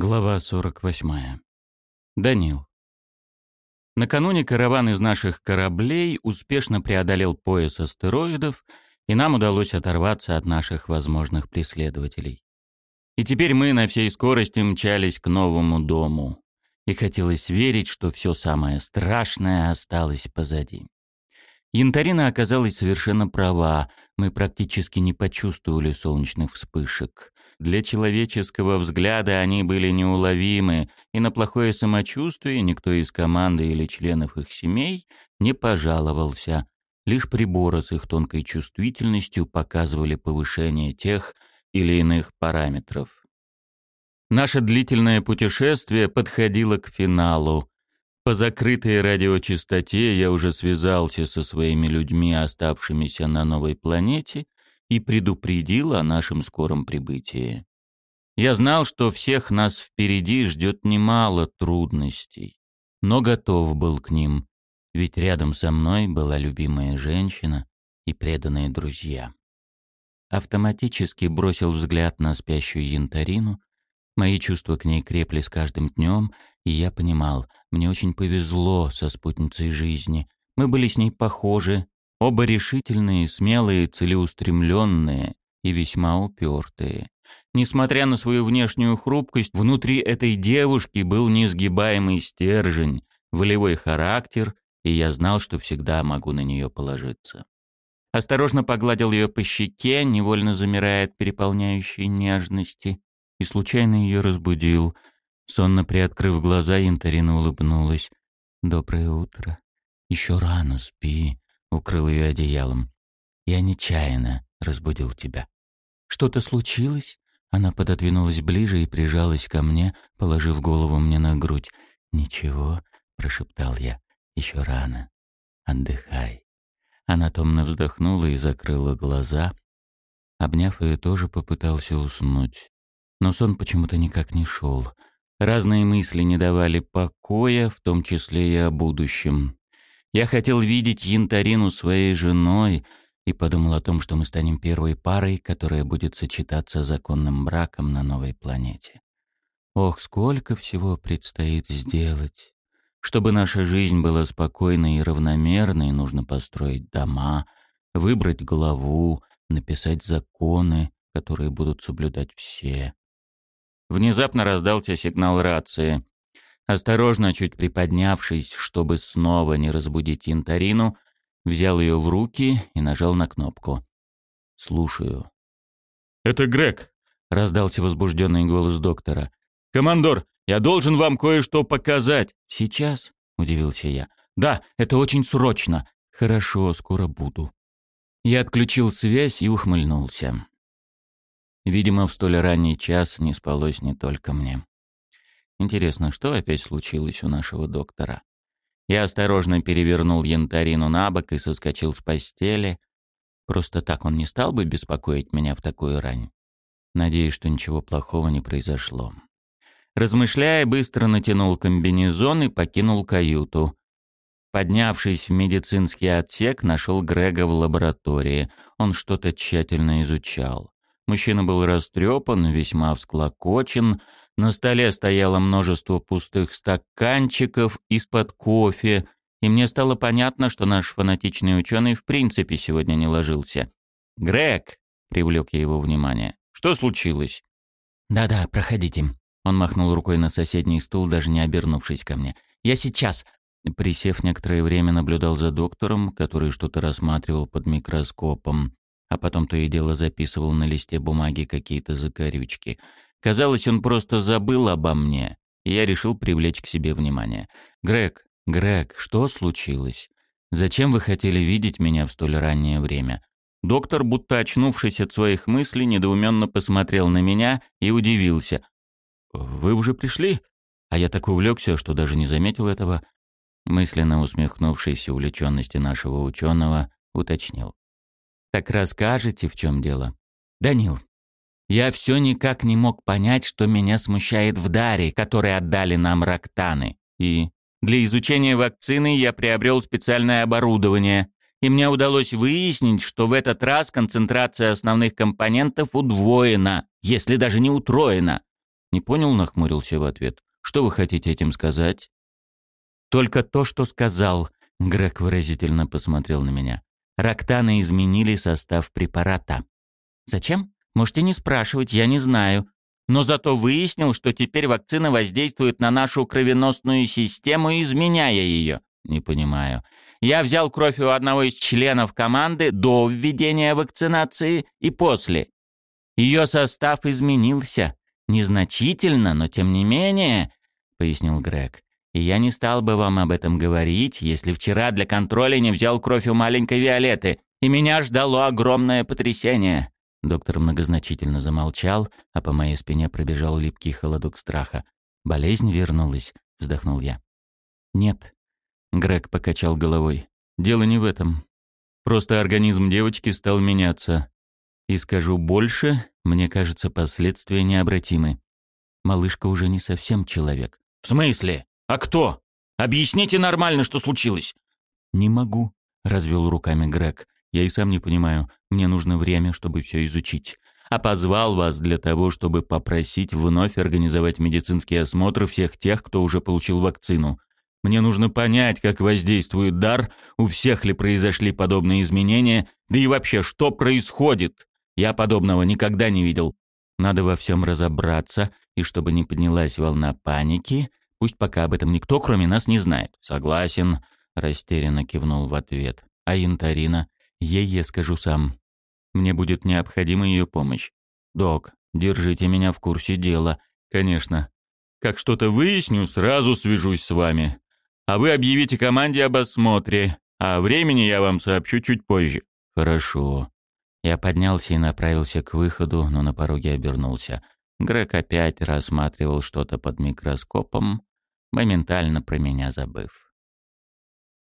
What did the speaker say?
Глава 48. Данил. Накануне караван из наших кораблей успешно преодолел пояс астероидов, и нам удалось оторваться от наших возможных преследователей. И теперь мы на всей скорости мчались к новому дому. И хотелось верить, что все самое страшное осталось позади. Янтарина оказалась совершенно права. Мы практически не почувствовали солнечных вспышек. Для человеческого взгляда они были неуловимы, и на плохое самочувствие никто из команды или членов их семей не пожаловался. Лишь приборы с их тонкой чувствительностью показывали повышение тех или иных параметров. Наше длительное путешествие подходило к финалу. По закрытой радиочастоте я уже связался со своими людьми, оставшимися на новой планете, и предупредил о нашем скором прибытии. Я знал, что всех нас впереди ждет немало трудностей, но готов был к ним, ведь рядом со мной была любимая женщина и преданные друзья. Автоматически бросил взгляд на спящую янтарину. Мои чувства к ней крепли с каждым днем, и я понимал, мне очень повезло со спутницей жизни. Мы были с ней похожи, Оба решительные, смелые, целеустремленные и весьма упертые. Несмотря на свою внешнюю хрупкость, внутри этой девушки был несгибаемый стержень, волевой характер, и я знал, что всегда могу на нее положиться. Осторожно погладил ее по щеке, невольно замирая от переполняющей нежности, и случайно ее разбудил. Сонно приоткрыв глаза, Янтарина улыбнулась. «Доброе утро. Еще рано, спи укрыл ее одеялом. «Я нечаянно разбудил тебя». «Что-то случилось?» Она пододвинулась ближе и прижалась ко мне, положив голову мне на грудь. «Ничего», — прошептал я, — «еще рано. Отдыхай». Она томно вздохнула и закрыла глаза. Обняв ее, тоже попытался уснуть. Но сон почему-то никак не шел. Разные мысли не давали покоя, в том числе и о будущем. Я хотел видеть Янтарину своей женой и подумал о том, что мы станем первой парой, которая будет сочетаться законным браком на новой планете. Ох, сколько всего предстоит сделать. Чтобы наша жизнь была спокойной и равномерной, нужно построить дома, выбрать главу, написать законы, которые будут соблюдать все. Внезапно раздался сигнал рации. Осторожно, чуть приподнявшись, чтобы снова не разбудить Янтарину, взял ее в руки и нажал на кнопку. «Слушаю». «Это Грег», — раздался возбужденный голос доктора. «Командор, я должен вам кое-что показать». «Сейчас?» — удивился я. «Да, это очень срочно». «Хорошо, скоро буду». Я отключил связь и ухмыльнулся. Видимо, в столь ранний час не спалось не только мне. Интересно, что опять случилось у нашего доктора? Я осторожно перевернул янтарину на бок и соскочил с постели. Просто так он не стал бы беспокоить меня в такую рань. Надеюсь, что ничего плохого не произошло. Размышляя, быстро натянул комбинезон и покинул каюту. Поднявшись в медицинский отсек, нашел Грега в лаборатории. Он что-то тщательно изучал. Мужчина был растрепан, весьма всклокочен, на столе стояло множество пустых стаканчиков из-под кофе, и мне стало понятно, что наш фанатичный ученый в принципе сегодня не ложился. «Грег!» — привлек я его внимание. «Что случилось?» «Да-да, проходите». Он махнул рукой на соседний стул, даже не обернувшись ко мне. «Я сейчас...» Присев некоторое время, наблюдал за доктором, который что-то рассматривал под микроскопом, а потом то и дело записывал на листе бумаги какие-то закорючки — Казалось, он просто забыл обо мне, и я решил привлечь к себе внимание. «Грег, Грег, что случилось? Зачем вы хотели видеть меня в столь раннее время?» Доктор, будто очнувшись от своих мыслей, недоуменно посмотрел на меня и удивился. «Вы уже пришли?» А я так увлекся, что даже не заметил этого. Мысленно усмехнувшись увлеченности нашего ученого, уточнил. «Так расскажете, в чем дело?» «Данил, я все никак не мог понять, что меня смущает в даре, который отдали нам рактаны. И для изучения вакцины я приобрел специальное оборудование, и мне удалось выяснить, что в этот раз концентрация основных компонентов удвоена, если даже не утроена. Не понял, нахмурился в ответ. Что вы хотите этим сказать? Только то, что сказал. Грег выразительно посмотрел на меня. Рактаны изменили состав препарата. Зачем? Можете не спрашивать, я не знаю. Но зато выяснил, что теперь вакцина воздействует на нашу кровеносную систему, изменяя ее. Не понимаю. Я взял кровь у одного из членов команды до введения вакцинации и после. Ее состав изменился. Незначительно, но тем не менее, пояснил Грег. И я не стал бы вам об этом говорить, если вчера для контроля не взял кровь у маленькой Виолетты, и меня ждало огромное потрясение. Доктор многозначительно замолчал, а по моей спине пробежал липкий холодок страха. «Болезнь вернулась», — вздохнул я. «Нет». Грег покачал головой. «Дело не в этом. Просто организм девочки стал меняться. И скажу больше, мне кажется, последствия необратимы. Малышка уже не совсем человек». «В смысле? А кто? Объясните нормально, что случилось». «Не могу», — развел руками Грег. Я и сам не понимаю. Мне нужно время, чтобы все изучить. А позвал вас для того, чтобы попросить вновь организовать медицинский осмотр всех тех, кто уже получил вакцину. Мне нужно понять, как воздействует дар, у всех ли произошли подобные изменения, да и вообще, что происходит. Я подобного никогда не видел. Надо во всем разобраться, и чтобы не поднялась волна паники, пусть пока об этом никто, кроме нас, не знает. Согласен, растерянно кивнул в ответ. А Янтарина? Ей я скажу сам. Мне будет необходима ее помощь. Док, держите меня в курсе дела. Конечно. Как что-то выясню, сразу свяжусь с вами. А вы объявите команде об осмотре. А времени я вам сообщу чуть позже. Хорошо. Я поднялся и направился к выходу, но на пороге обернулся. Грег опять рассматривал что-то под микроскопом, моментально про меня забыв.